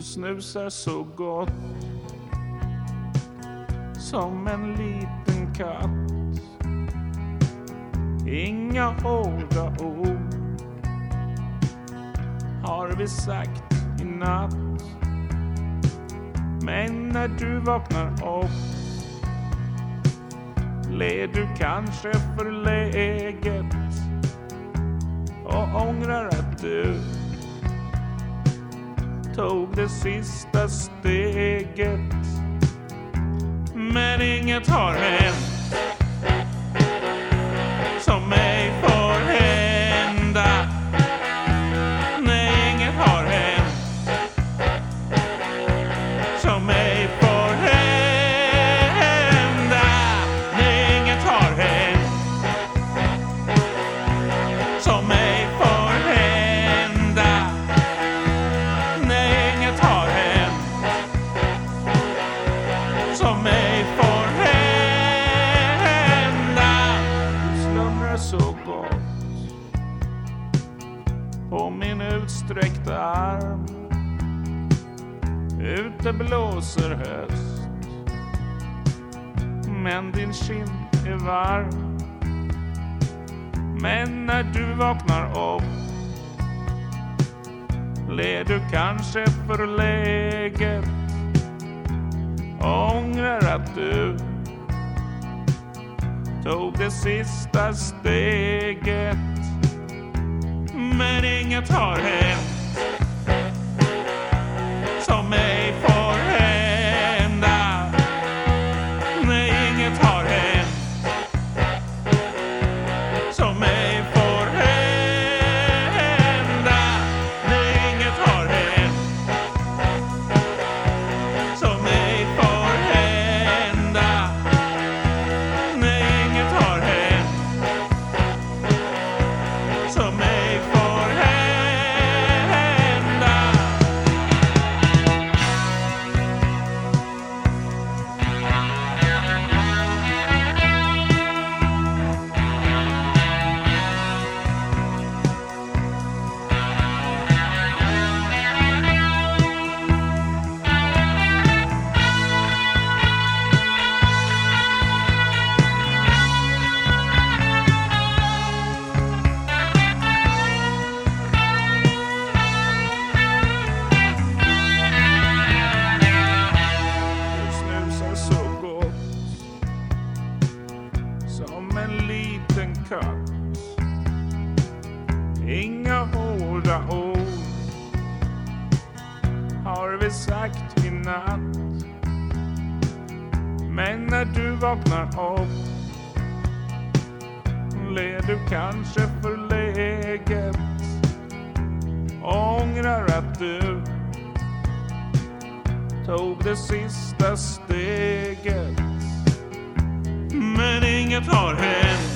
Du snusar så gott som en liten katt. Inga hårda ord har vi sagt i natt. Men när du vaknar upp ler du kanske förläget och ångrar att du tog det sista steget. Men inget har hänt som ej får hända. Nej, inget har hänt som ej får hända. Nej, inget har hänt som mig som ej får hända. Du slumrar så gott på min utsträckta arm. Ute blåser höst men din kind är varm. Men när du vaknar upp ler du kanske förläget ångrar att du tog det sista steget. Men inget har hänt en liten katt. Inga hårda ord har vi sagt i natt. Men när du vaknar upp ler du kanske förläget ångrar att du tog det sista steget men inget har hänt.